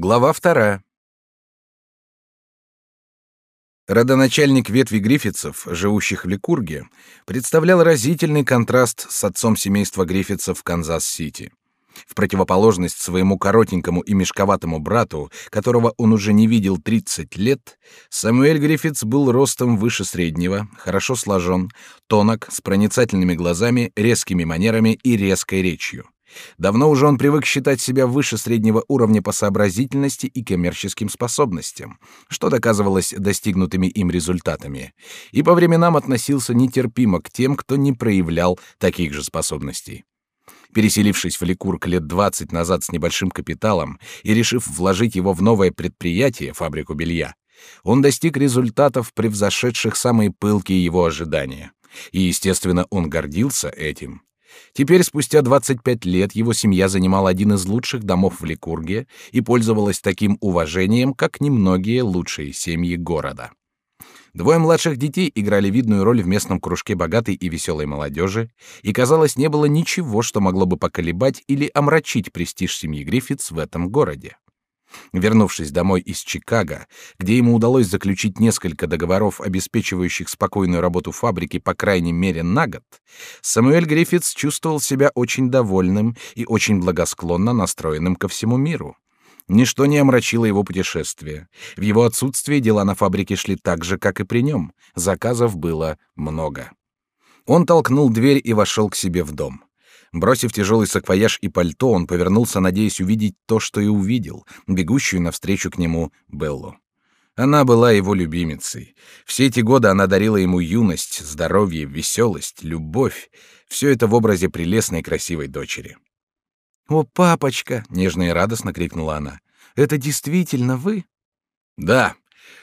Глава вторая. Родоначальник ветви Гриффитсов, живущих в Ликурге, представлял разительный контраст с отцом семейства Гриффитсов в Канзас-Сити. В противоположность своему коротенькому и мешковатому брату, которого он уже не видел 30 лет, Самуэль Гриффитс был ростом выше среднего, хорошо сложен, тонок, с проницательными глазами, резкими манерами и резкой речью. Давно уже он привык считать себя выше среднего уровня по сообразительности и коммерческим способностям, что доказывалось достигнутыми им результатами, и по временам относился нетерпимо к тем, кто не проявлял таких же способностей. Переселившись в Ликург лет 20 назад с небольшим капиталом и решив вложить его в новое предприятие, фабрику белья, он достиг результатов, превзошедших самые пылкие его ожидания. И, естественно, он гордился этим. Теперь, спустя 25 лет, его семья занимала один из лучших домов в Ликурге и пользовалась таким уважением, как немногие лучшие семьи города. Двое младших детей играли видную роль в местном кружке богатой и веселой молодежи, и, казалось, не было ничего, что могло бы поколебать или омрачить престиж семьи Гриффитс в этом городе. Вернувшись домой из Чикаго, где ему удалось заключить несколько договоров, обеспечивающих спокойную работу фабрики по крайней мере на год, Самуэль Гриффитс чувствовал себя очень довольным и очень благосклонно настроенным ко всему миру. Ничто не омрачило его путешествие. В его отсутствие дела на фабрике шли так же, как и при нем. Заказов было много. Он толкнул дверь и вошел к себе в дом. Бросив тяжелый саквояж и пальто, он повернулся, надеясь увидеть то, что и увидел, бегущую навстречу к нему Беллу. Она была его любимицей. Все эти годы она дарила ему юность, здоровье, веселость, любовь. Все это в образе прелестной красивой дочери. «О, папочка!» — нежно и радостно крикнула она. «Это действительно вы?» «Да.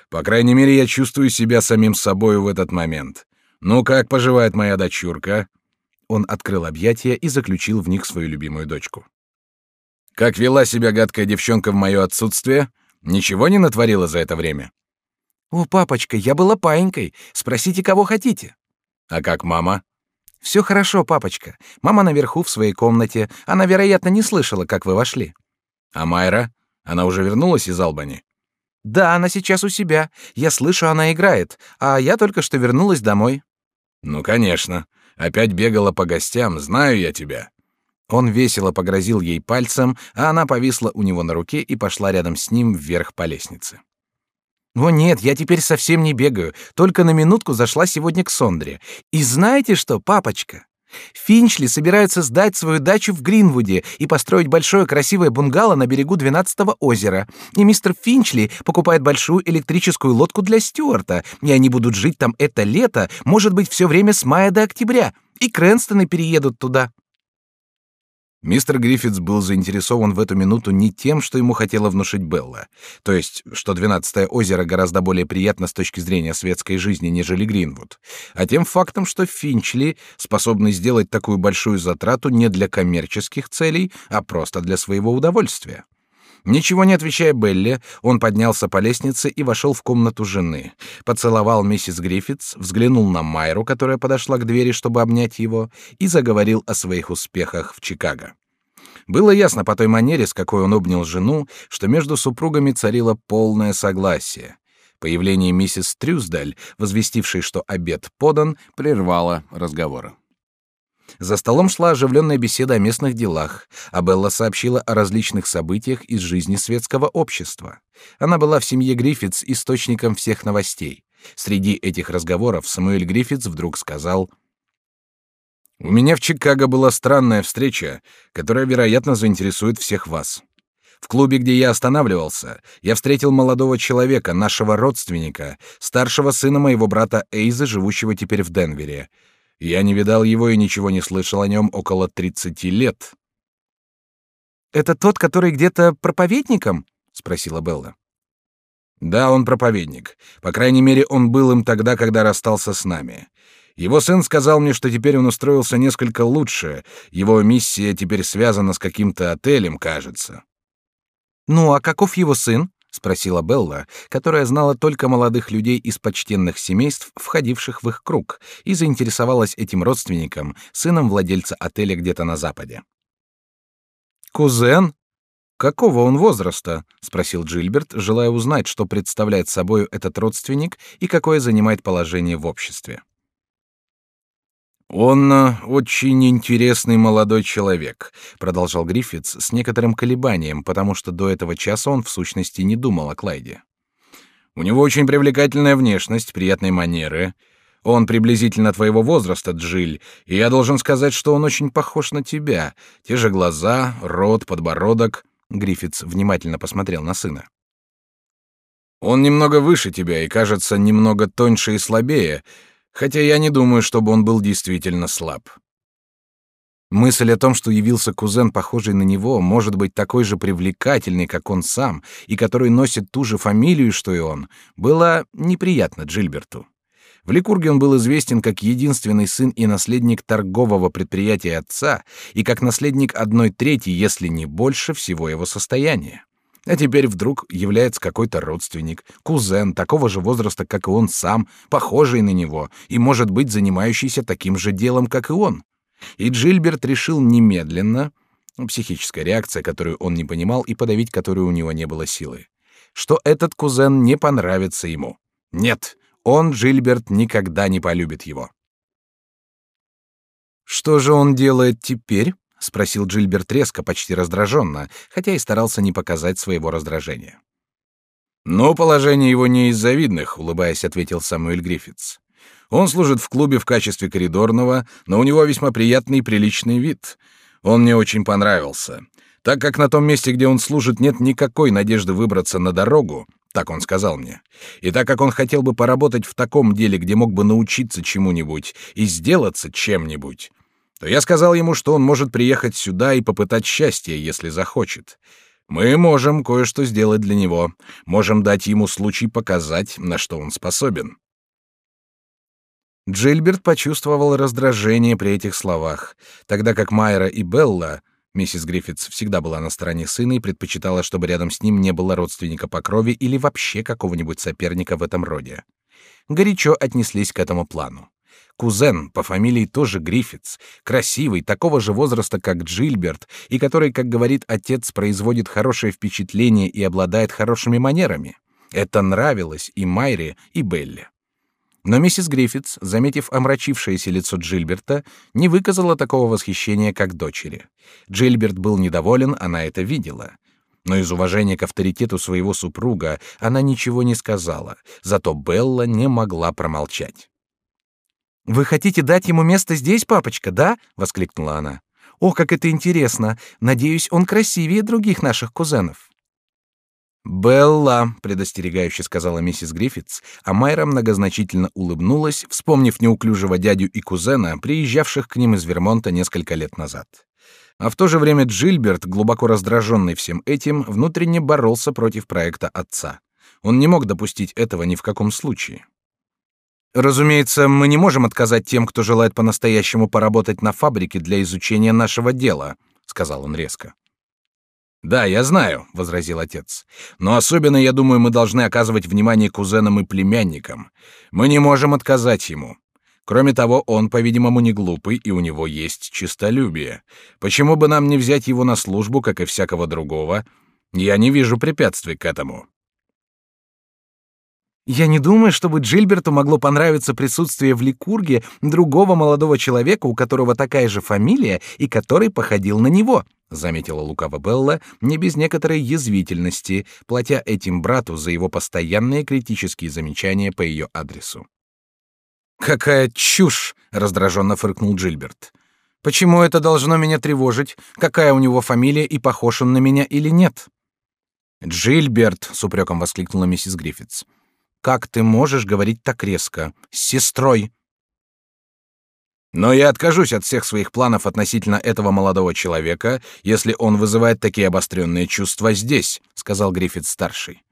По крайней мере, я чувствую себя самим собою в этот момент. Ну, как поживает моя дочурка?» Он открыл объятия и заключил в них свою любимую дочку. «Как вела себя гадкая девчонка в мое отсутствие? Ничего не натворила за это время?» «О, папочка, я была паинькой. Спросите, кого хотите». «А как мама?» «Все хорошо, папочка. Мама наверху в своей комнате. Она, вероятно, не слышала, как вы вошли». «А Майра? Она уже вернулась из Албани?» «Да, она сейчас у себя. Я слышу, она играет. А я только что вернулась домой». «Ну, конечно. Опять бегала по гостям, знаю я тебя». Он весело погрозил ей пальцем, а она повисла у него на руке и пошла рядом с ним вверх по лестнице. «О нет, я теперь совсем не бегаю, только на минутку зашла сегодня к Сондре. И знаете что, папочка? Финчли собираются сдать свою дачу в Гринвуде и построить большое красивое бунгало на берегу двенадцатого озера. И мистер Финчли покупает большую электрическую лодку для Стюарта, и они будут жить там это лето, может быть, все время с мая до октября. И Крэнстоны переедут туда. Мистер Гриффитс был заинтересован в эту минуту не тем, что ему хотела внушить Белла, то есть, что двенадцатое озеро гораздо более приятно с точки зрения светской жизни, нежели Гринвуд, а тем фактом, что Финчли способны сделать такую большую затрату не для коммерческих целей, а просто для своего удовольствия. Ничего не отвечая Белле, он поднялся по лестнице и вошел в комнату жены, поцеловал миссис Гриффитс, взглянул на Майру, которая подошла к двери, чтобы обнять его, и заговорил о своих успехах в Чикаго. Было ясно по той манере, с какой он обнял жену, что между супругами царило полное согласие. Появление миссис Трюсдаль, возвестившей, что обед подан, прервало разговоры. За столом шла оживленная беседа о местных делах, а Белла сообщила о различных событиях из жизни светского общества. Она была в семье Гриффитс источником всех новостей. Среди этих разговоров Самуэль Гриффитс вдруг сказал «У меня в Чикаго была странная встреча, которая, вероятно, заинтересует всех вас. В клубе, где я останавливался, я встретил молодого человека, нашего родственника, старшего сына моего брата Эйза, живущего теперь в Денвере, я не видал его и ничего не слышал о нем около тридцати лет. Это тот, который где-то проповедником? спросила Белла. Да, он проповедник. По крайней мере, он был им тогда, когда расстался с нами. Его сын сказал мне, что теперь он устроился несколько лучше. Его миссия теперь связана с каким-то отелем, кажется. Ну, а каков его сын? Спросила Белла, которая знала только молодых людей из почтенных семейств, входивших в их круг, и заинтересовалась этим родственником, сыном владельца отеля где-то на западе. Кузен? Какого он возраста? спросил Джильберт, желая узнать, что представляет собой этот родственник и какое занимает положение в обществе. Он э, очень интересный молодой человек, продолжал Гриффитс с некоторым колебанием, потому что до этого часа он в сущности не думал о Клайде. У него очень привлекательная внешность, приятные манеры. Он приблизительно твоего возраста, Джиль, и я должен сказать, что он очень похож на тебя. Те же глаза, рот, подбородок. Гриффитс внимательно посмотрел на сына. Он немного выше тебя и, кажется, немного тоньше и слабее, хотя я не думаю, чтобы он был действительно слаб. Мысль о том, что явился кузен, похожий на него, может быть такой же привлекательный, как он сам, и который носит ту же фамилию, что и он, была неприятна Джильберту. В Ликурге он был известен как единственный сын и наследник торгового предприятия отца и как наследник одной трети, если не больше, всего его состояния. А теперь вдруг является какой-то родственник, кузен такого же возраста, как и он сам, похожий на него и, может быть, занимающийся таким же делом, как и он. И Джильберт решил немедленно, психическая реакция, которую он не понимал и подавить которую у него не было силы, что этот кузен не понравится ему. Нет, он, Джильберт, никогда не полюбит его. «Что же он делает теперь?» — спросил Джильберт резко, почти раздраженно, хотя и старался не показать своего раздражения. «Но положение его не из завидных», — улыбаясь, ответил Самуэль Гриффитс. «Он служит в клубе в качестве коридорного, но у него весьма приятный и приличный вид. Он мне очень понравился. Так как на том месте, где он служит, нет никакой надежды выбраться на дорогу, так он сказал мне. И так как он хотел бы поработать в таком деле, где мог бы научиться чему-нибудь и сделаться чем-нибудь, то я сказал ему, что он может приехать сюда и попытать счастье, если захочет. Мы можем кое-что сделать для него, можем дать ему случай показать, на что он способен. Джильберт почувствовал раздражение при этих словах, тогда как Майра и Белла Миссис Гриффитс всегда была на стороне сына и предпочитала, чтобы рядом с ним не было родственника по крови или вообще какого-нибудь соперника в этом роде. Горячо отнеслись к этому плану. Кузен по фамилии тоже Гриффитс, красивый, такого же возраста, как Джильберт, и который, как говорит отец, производит хорошее впечатление и обладает хорошими манерами. Это нравилось и Майре, и Белле. Но миссис Гриффитс, заметив омрачившееся лицо Джильберта, не выказала такого восхищения, как дочери. Джильберт был недоволен, она это видела. Но из уважения к авторитету своего супруга она ничего не сказала, зато Белла не могла промолчать. «Вы хотите дать ему место здесь, папочка, да?» — воскликнула она. «О, как это интересно! Надеюсь, он красивее других наших кузенов». «Белла», — предостерегающе сказала миссис Гриффитс, а Майра многозначительно улыбнулась, вспомнив неуклюжего дядю и кузена, приезжавших к ним из Вермонта несколько лет назад. А в то же время Джильберт, глубоко раздраженный всем этим, внутренне боролся против проекта отца. Он не мог допустить этого ни в каком случае. Разумеется, мы не можем отказать тем, кто желает по-настоящему поработать на фабрике для изучения нашего дела, сказал он резко. Да, я знаю, возразил отец. Но особенно, я думаю, мы должны оказывать внимание кузенам и племянникам. Мы не можем отказать ему. Кроме того, он, по-видимому, не глупый, и у него есть честолюбие. Почему бы нам не взять его на службу, как и всякого другого? Я не вижу препятствий к этому. Я не думаю, чтобы Джильберту могло понравиться присутствие в Ликурге другого молодого человека, у которого такая же фамилия и который походил на него, заметила лукаво Белла, не без некоторой язвительности, платя этим брату за его постоянные критические замечания по ее адресу. Какая чушь, раздраженно фыркнул Джильберт. Почему это должно меня тревожить? Какая у него фамилия и похож он на меня или нет? Джильберт, с упреком воскликнула миссис Гриффитс. Как ты можешь говорить так резко? С сестрой. Но я откажусь от всех своих планов относительно этого молодого человека, если он вызывает такие обостренные чувства здесь, сказал Гриффит старший.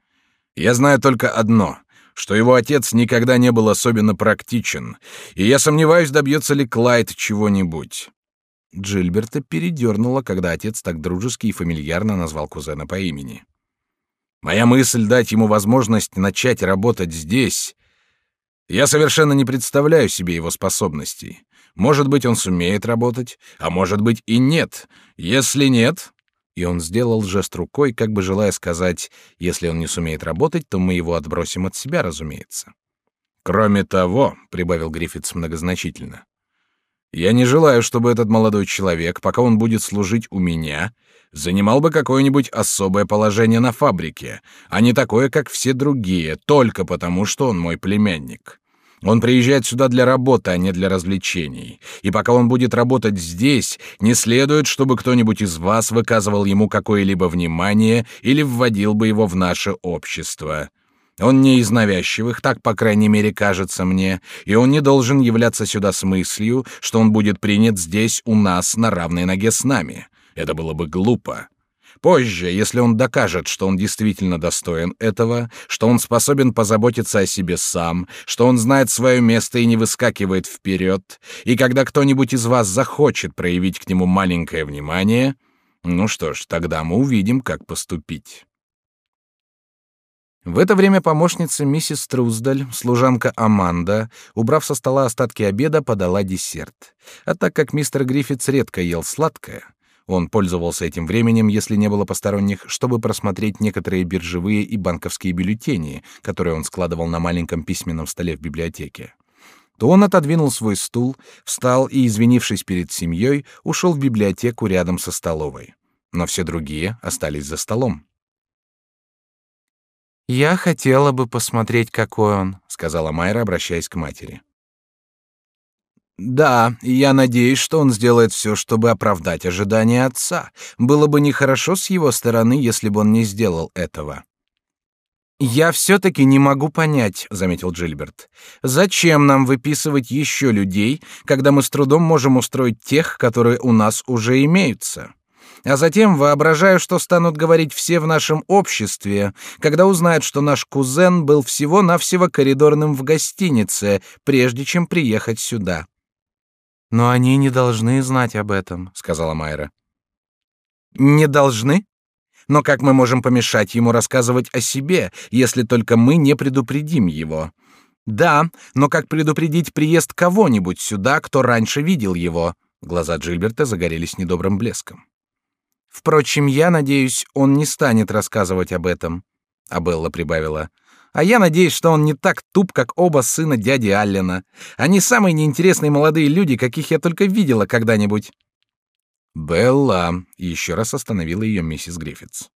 Я знаю только одно, что его отец никогда не был особенно практичен, и я сомневаюсь, добьется ли Клайд чего-нибудь. Джильберта передернула, когда отец так дружески и фамильярно назвал кузена по имени. Моя мысль дать ему возможность начать работать здесь. Я совершенно не представляю себе его способностей. Может быть, он сумеет работать, а может быть и нет. Если нет, И он сделал жест рукой, как бы желая сказать, если он не сумеет работать, то мы его отбросим от себя, разумеется. Кроме того, прибавил Гриффитс многозначительно, я не желаю, чтобы этот молодой человек, пока он будет служить у меня, занимал бы какое-нибудь особое положение на фабрике, а не такое, как все другие, только потому, что он мой племянник. Он приезжает сюда для работы, а не для развлечений. И пока он будет работать здесь, не следует, чтобы кто-нибудь из вас выказывал ему какое-либо внимание или вводил бы его в наше общество. Он не из навязчивых, так, по крайней мере, кажется мне, и он не должен являться сюда с мыслью, что он будет принят здесь у нас на равной ноге с нами. Это было бы глупо. Позже, если он докажет, что он действительно достоин этого, что он способен позаботиться о себе сам, что он знает свое место и не выскакивает вперед, и когда кто-нибудь из вас захочет проявить к нему маленькое внимание, ну что ж, тогда мы увидим, как поступить. В это время помощница миссис Труздаль, служанка Аманда, убрав со стола остатки обеда, подала десерт. А так как мистер Гриффитс редко ел сладкое, он пользовался этим временем, если не было посторонних, чтобы просмотреть некоторые биржевые и банковские бюллетени, которые он складывал на маленьком письменном столе в библиотеке. То он отодвинул свой стул, встал и, извинившись перед семьей, ушел в библиотеку рядом со столовой. Но все другие остались за столом. «Я хотела бы посмотреть, какой он», — сказала Майра, обращаясь к матери. Да, я надеюсь, что он сделает все, чтобы оправдать ожидания отца. Было бы нехорошо с его стороны, если бы он не сделал этого. Я все-таки не могу понять, заметил Джильберт, зачем нам выписывать еще людей, когда мы с трудом можем устроить тех, которые у нас уже имеются. А затем воображаю, что станут говорить все в нашем обществе, когда узнают, что наш кузен был всего-навсего коридорным в гостинице, прежде чем приехать сюда. Но они не должны знать об этом, сказала Майра. Не должны? Но как мы можем помешать ему рассказывать о себе, если только мы не предупредим его? Да, но как предупредить приезд кого-нибудь сюда, кто раньше видел его? Глаза Джильберта загорелись недобрым блеском. Впрочем, я надеюсь, он не станет рассказывать об этом. А Белла прибавила: а я надеюсь, что он не так туп, как оба сына дяди Аллена. Они самые неинтересные молодые люди, каких я только видела когда-нибудь. Белла еще раз остановила ее миссис Гриффитс.